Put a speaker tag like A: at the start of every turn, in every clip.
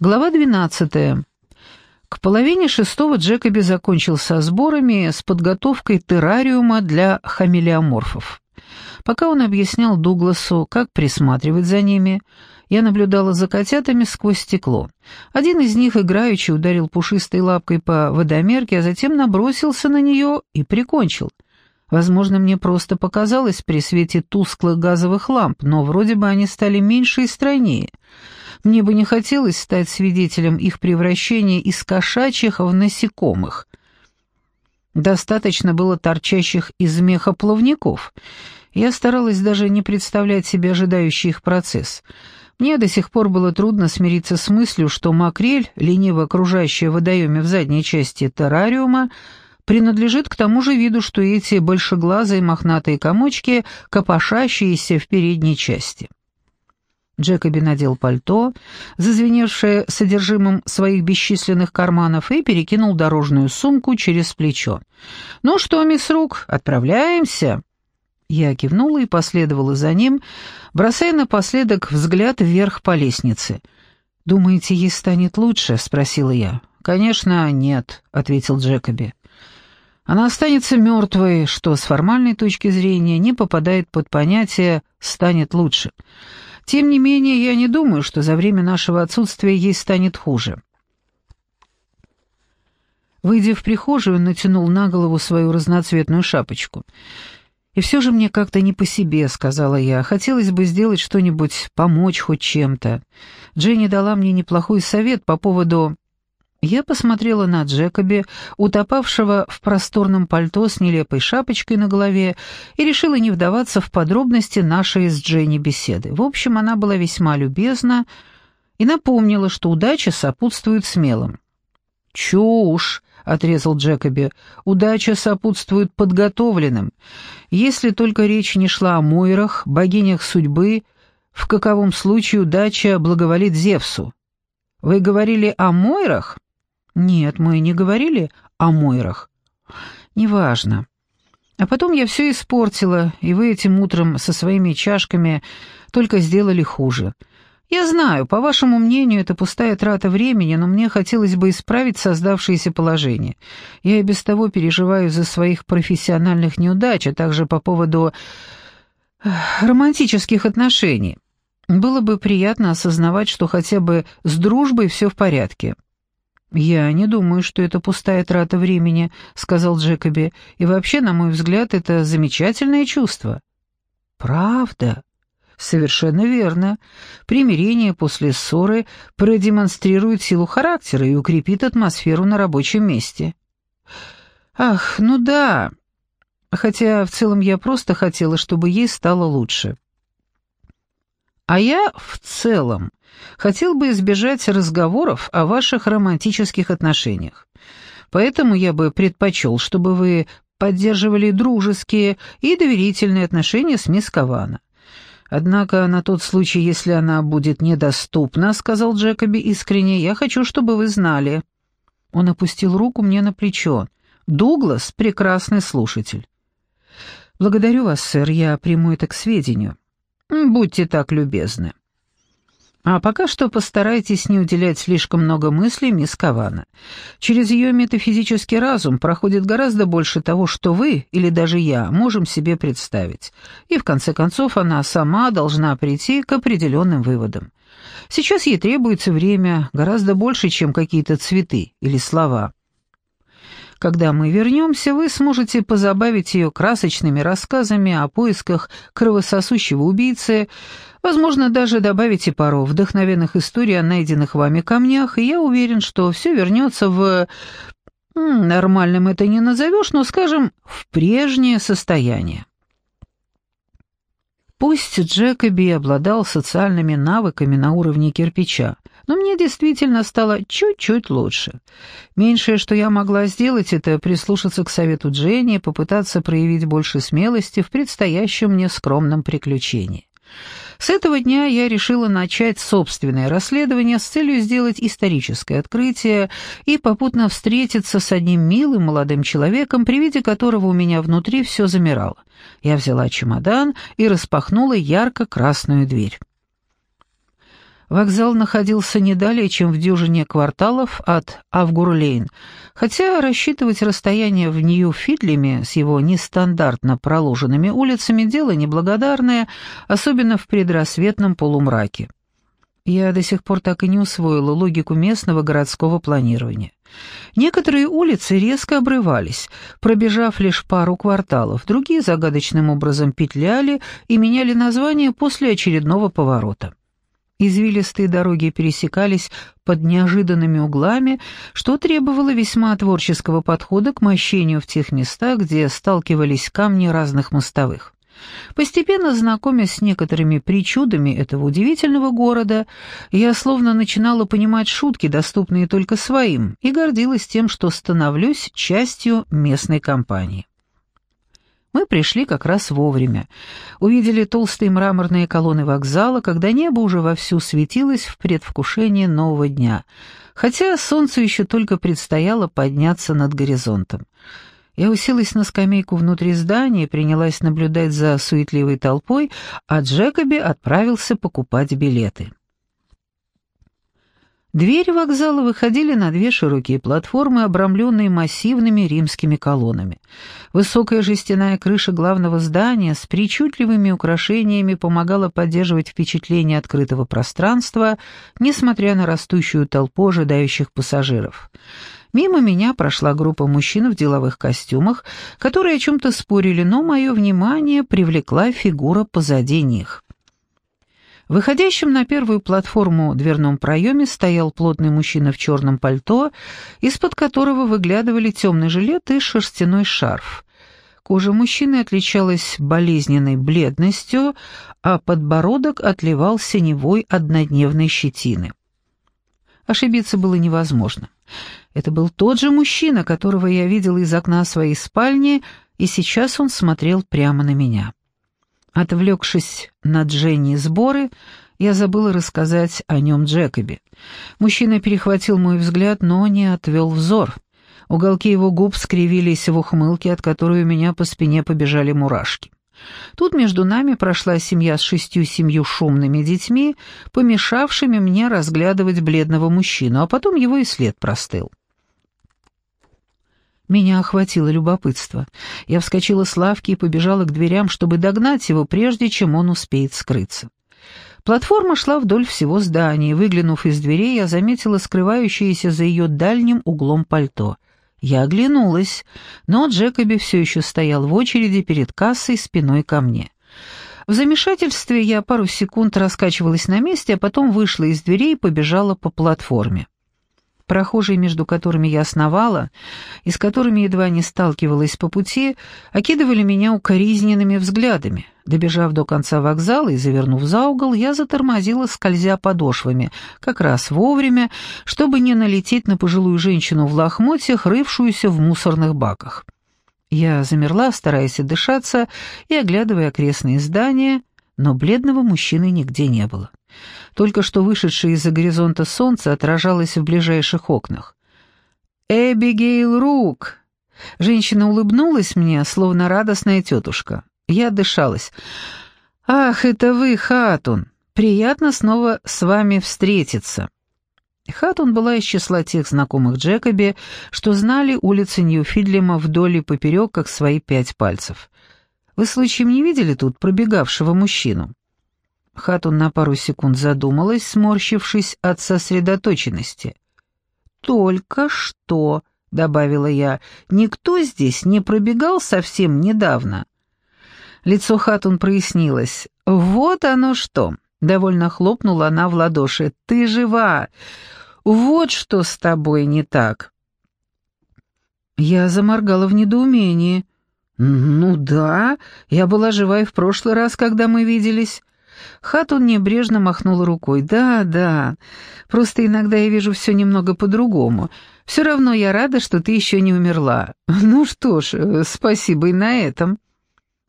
A: Глава 12. К половине шестого Джекоби закончил со сборами с подготовкой террариума для хамелеоморфов. Пока он объяснял Дугласу, как присматривать за ними, я наблюдала за котятами сквозь стекло. Один из них играючи ударил пушистой лапкой по водомерке, а затем набросился на нее и прикончил. Возможно, мне просто показалось при свете тусклых газовых ламп, но вроде бы они стали меньше и стройнее — мне бы не хотелось стать свидетелем их превращения из кошачьих в насекомых. Достаточно было торчащих из меха плавников. Я старалась даже не представлять себе ожидающий их процесс. Мне до сих пор было трудно смириться с мыслью, что макрель, лениво окружающая в водоеме в задней части террариума, принадлежит к тому же виду, что эти большеглазые мохнатые комочки, копошащиеся в передней части. Джекоби надел пальто, зазвеневшее содержимым своих бесчисленных карманов, и перекинул дорожную сумку через плечо. «Ну что, мисс Рук, отправляемся?» Я кивнула и последовала за ним, бросая напоследок взгляд вверх по лестнице. «Думаете, ей станет лучше?» — спросила я. «Конечно, нет», — ответил Джекоби. «Она останется мертвой, что с формальной точки зрения не попадает под понятие «станет лучше». Тем не менее, я не думаю, что за время нашего отсутствия ей станет хуже. Выйдя в прихожую, он натянул на голову свою разноцветную шапочку. «И все же мне как-то не по себе», — сказала я. «Хотелось бы сделать что-нибудь, помочь хоть чем-то. Дженни дала мне неплохой совет по поводу я посмотрела на Джекоби, утопавшего в просторном пальто с нелепой шапочкой на голове, и решила не вдаваться в подробности нашей с Дженни беседы. В общем, она была весьма любезна и напомнила, что удача сопутствует смелым. «Чушь!» — отрезал Джекоби. «Удача сопутствует подготовленным. Если только речь не шла о Мойрах, богинях судьбы, в каковом случае удача благоволит Зевсу. Вы говорили о Мойрах?» «Нет, мы не говорили о Мойрах». «Неважно. А потом я все испортила, и вы этим утром со своими чашками только сделали хуже. Я знаю, по вашему мнению, это пустая трата времени, но мне хотелось бы исправить создавшееся положение. Я и без того переживаю за своих профессиональных неудач, а также по поводу романтических отношений. Было бы приятно осознавать, что хотя бы с дружбой все в порядке». «Я не думаю, что это пустая трата времени», — сказал Джекоби. «И вообще, на мой взгляд, это замечательное чувство». «Правда?» «Совершенно верно. Примирение после ссоры продемонстрирует силу характера и укрепит атмосферу на рабочем месте». «Ах, ну да. Хотя в целом я просто хотела, чтобы ей стало лучше». «А я в целом Хотел бы избежать разговоров о ваших романтических отношениях. Поэтому я бы предпочел, чтобы вы поддерживали дружеские и доверительные отношения с мисс Кавана. Однако на тот случай, если она будет недоступна, сказал Джекоби искренне, я хочу, чтобы вы знали. Он опустил руку мне на плечо. Дуглас — прекрасный слушатель. Благодарю вас, сэр, я приму это к сведению. Будьте так любезны. А пока что постарайтесь не уделять слишком много мыслей мисс Кавана. Через ее метафизический разум проходит гораздо больше того, что вы, или даже я, можем себе представить. И в конце концов она сама должна прийти к определенным выводам. Сейчас ей требуется время гораздо больше, чем какие-то цветы или слова. Когда мы вернемся, вы сможете позабавить ее красочными рассказами о поисках кровососущего убийцы, возможно, даже добавите пару вдохновенных историй о найденных вами камнях, и я уверен, что все вернется в... Нормальным это не назовешь, но, скажем, в прежнее состояние. Пусть Джекоби обладал социальными навыками на уровне кирпича, но мне действительно стало чуть-чуть лучше. Меньшее, что я могла сделать, это прислушаться к совету Дженни и попытаться проявить больше смелости в предстоящем мне скромном приключении. С этого дня я решила начать собственное расследование с целью сделать историческое открытие и попутно встретиться с одним милым молодым человеком, при виде которого у меня внутри все замирало. Я взяла чемодан и распахнула ярко-красную дверь. Вокзал находился не далее, чем в дюжине кварталов от Авгурлейн, хотя рассчитывать расстояние в Нью-Фидлеме с его нестандартно проложенными улицами дело неблагодарное, особенно в предрассветном полумраке. Я до сих пор так и не усвоила логику местного городского планирования. Некоторые улицы резко обрывались, пробежав лишь пару кварталов, другие загадочным образом петляли и меняли название после очередного поворота. Извилистые дороги пересекались под неожиданными углами, что требовало весьма творческого подхода к мощению в тех местах, где сталкивались камни разных мостовых. Постепенно знакомясь с некоторыми причудами этого удивительного города, я словно начинала понимать шутки, доступные только своим, и гордилась тем, что становлюсь частью местной компании. Мы пришли как раз вовремя. Увидели толстые мраморные колонны вокзала, когда небо уже вовсю светилось в предвкушении нового дня, хотя солнцу еще только предстояло подняться над горизонтом. Я уселась на скамейку внутри здания и принялась наблюдать за суетливой толпой, а Джекоби отправился покупать билеты. Двери вокзала выходили на две широкие платформы, обрамленные массивными римскими колоннами. Высокая жестяная крыша главного здания с причудливыми украшениями помогала поддерживать впечатление открытого пространства, несмотря на растущую толпу ожидающих пассажиров. Мимо меня прошла группа мужчин в деловых костюмах, которые о чем-то спорили, но мое внимание привлекла фигура позади них. Выходящим на первую платформу дверном проеме стоял плотный мужчина в черном пальто, из-под которого выглядывали темный жилет и шерстяной шарф. Кожа мужчины отличалась болезненной бледностью, а подбородок отливал синевой однодневной щетины. Ошибиться было невозможно. Это был тот же мужчина, которого я видела из окна своей спальни, и сейчас он смотрел прямо на меня. Отвлекшись на Дженни сборы, я забыла рассказать о нем Джекобе. Мужчина перехватил мой взгляд, но не отвел взор. Уголки его губ скривились в ухмылке, от которой у меня по спине побежали мурашки. Тут между нами прошла семья с шестью-семью шумными детьми, помешавшими мне разглядывать бледного мужчину, а потом его и след простыл. Меня охватило любопытство. Я вскочила с лавки и побежала к дверям, чтобы догнать его, прежде чем он успеет скрыться. Платформа шла вдоль всего здания. Выглянув из дверей, я заметила скрывающееся за ее дальним углом пальто. Я оглянулась, но Джекоби все еще стоял в очереди перед кассой спиной ко мне. В замешательстве я пару секунд раскачивалась на месте, а потом вышла из дверей и побежала по платформе. Прохожие, между которыми я основала, и с которыми едва не сталкивалась по пути, окидывали меня укоризненными взглядами. Добежав до конца вокзала и завернув за угол, я затормозила, скользя подошвами, как раз вовремя, чтобы не налететь на пожилую женщину в лохмотьях, рывшуюся в мусорных баках. Я замерла, стараясь отдышаться и оглядывая окрестные здания, но бледного мужчины нигде не было. Только что вышедшее из-за горизонта солнце отражалось в ближайших окнах. «Эбигейл Рук!» Женщина улыбнулась мне, словно радостная тетушка. Я дышалась. «Ах, это вы, Хатун! Приятно снова с вами встретиться!» Хатун была из числа тех знакомых Джекоби, что знали улицы Нью-Фидлема вдоль и поперек, как свои пять пальцев. «Вы случаем не видели тут пробегавшего мужчину?» Хатун на пару секунд задумалась, сморщившись от сосредоточенности. «Только что», — добавила я, — «никто здесь не пробегал совсем недавно». Лицо Хатун прояснилось. «Вот оно что!» — довольно хлопнула она в ладоши. «Ты жива! Вот что с тобой не так!» Я заморгала в недоумении. «Ну да, я была жива и в прошлый раз, когда мы виделись. Хатун небрежно махнул рукой. «Да, да, просто иногда я вижу все немного по-другому. Все равно я рада, что ты еще не умерла. Ну что ж, э, спасибо и на этом».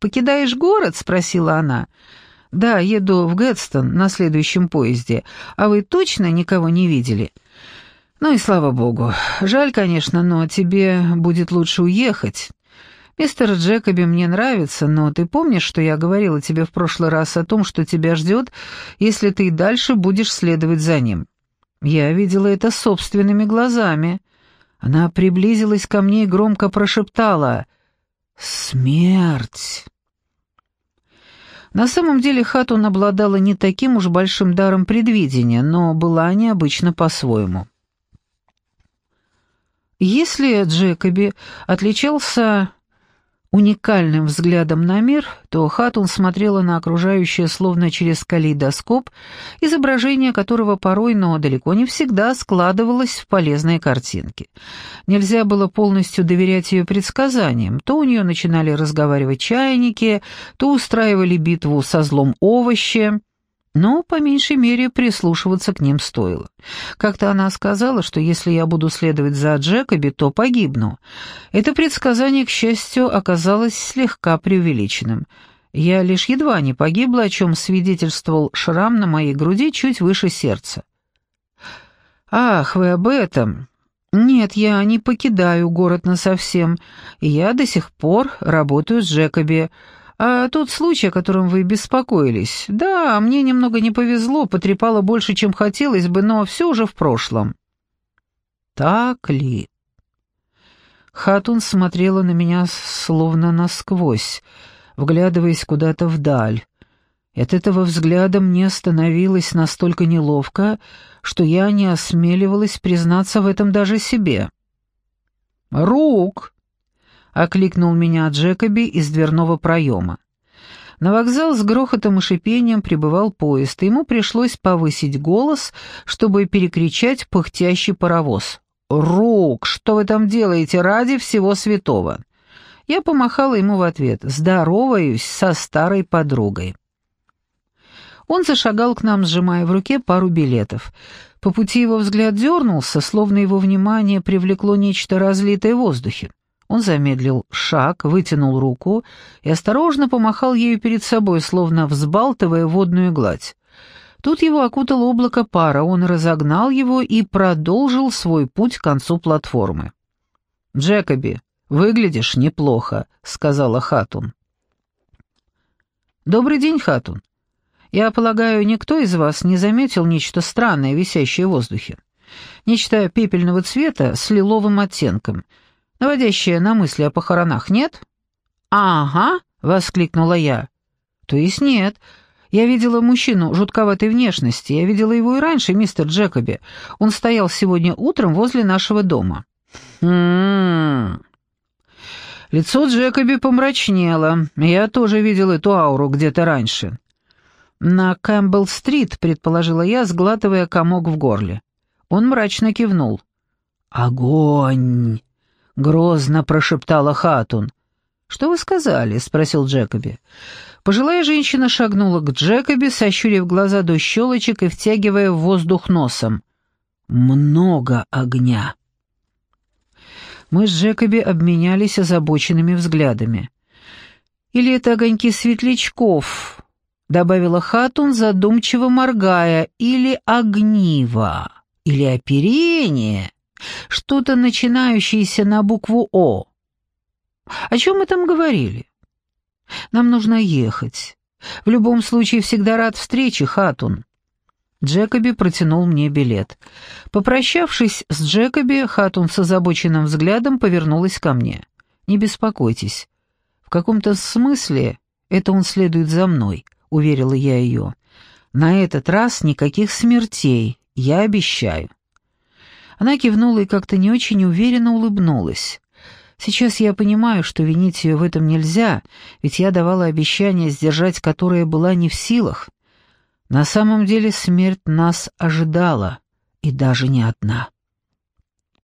A: «Покидаешь город?» — спросила она. «Да, еду в Гэтстон на следующем поезде. А вы точно никого не видели?» «Ну и слава богу. Жаль, конечно, но тебе будет лучше уехать. Мистер Джекоби мне нравится, но ты помнишь, что я говорила тебе в прошлый раз о том, что тебя ждет, если ты и дальше будешь следовать за ним? Я видела это собственными глазами. Она приблизилась ко мне и громко прошептала «Смерть!». На самом деле Хатун обладала не таким уж большим даром предвидения, но была необычна по-своему. Если Джекоби отличался уникальным взглядом на мир, то Хатун смотрела на окружающее словно через калейдоскоп, изображение которого порой, но далеко не всегда складывалось в полезные картинки. Нельзя было полностью доверять ее предсказаниям. То у нее начинали разговаривать чайники, то устраивали битву со злом овощи но, по меньшей мере, прислушиваться к ним стоило. Как-то она сказала, что если я буду следовать за Джекоби, то погибну. Это предсказание, к счастью, оказалось слегка преувеличенным. Я лишь едва не погибла, о чем свидетельствовал шрам на моей груди чуть выше сердца. «Ах, вы об этом!» «Нет, я не покидаю город насовсем. Я до сих пор работаю с Джекоби». А тот случай, о котором вы беспокоились, да, мне немного не повезло, потрепало больше, чем хотелось бы, но все уже в прошлом». «Так ли?» Хатун смотрела на меня словно насквозь, вглядываясь куда-то вдаль. от этого взгляда мне становилось настолько неловко, что я не осмеливалась признаться в этом даже себе. «Рук!» Окликнул меня Джекоби из дверного проема. На вокзал с грохотом и шипением прибывал поезд, и ему пришлось повысить голос, чтобы перекричать пыхтящий паровоз. «Рук, что вы там делаете ради всего святого?» Я помахала ему в ответ «Здороваюсь со старой подругой». Он зашагал к нам, сжимая в руке пару билетов. По пути его взгляд дернулся, словно его внимание привлекло нечто разлитое в воздухе. Он замедлил шаг, вытянул руку и осторожно помахал ею перед собой, словно взбалтывая водную гладь. Тут его окутало облако пара, он разогнал его и продолжил свой путь к концу платформы. «Джекоби, выглядишь неплохо», — сказала Хатун. «Добрый день, Хатун. Я полагаю, никто из вас не заметил нечто странное, висящее в воздухе. Нечто пепельного цвета с лиловым оттенком — наводящее на мысли о похоронах, нет?» «Ага», — воскликнула я. «То есть нет. Я видела мужчину жутковатой внешности. Я видела его и раньше, мистер Джекоби. Он стоял сегодня утром возле нашего дома». «Хм...» Лицо Джекоби помрачнело. Я тоже видел эту ауру где-то раньше. «На Кэмпбелл-стрит», — предположила я, сглатывая комок в горле. Он мрачно кивнул. «Огонь!» — грозно прошептала Хатун. «Что вы сказали?» — спросил Джекоби. Пожилая женщина шагнула к Джекоби, сощурив глаза до щелочек и втягивая воздух носом. «Много огня». Мы с Джекоби обменялись озабоченными взглядами. «Или это огоньки светлячков?» — добавила Хатун, задумчиво моргая. «Или огниво? Или оперение?» Что-то начинающееся на букву «О». О чем мы там говорили? Нам нужно ехать. В любом случае, всегда рад встрече, Хатун. Джекоби протянул мне билет. Попрощавшись с Джекоби, Хатун с озабоченным взглядом повернулась ко мне. «Не беспокойтесь. В каком-то смысле это он следует за мной», — уверила я ее. «На этот раз никаких смертей, я обещаю». Она кивнула и как-то не очень уверенно улыбнулась. Сейчас я понимаю, что винить ее в этом нельзя, ведь я давала обещание, сдержать которое была не в силах. На самом деле смерть нас ожидала, и даже не одна.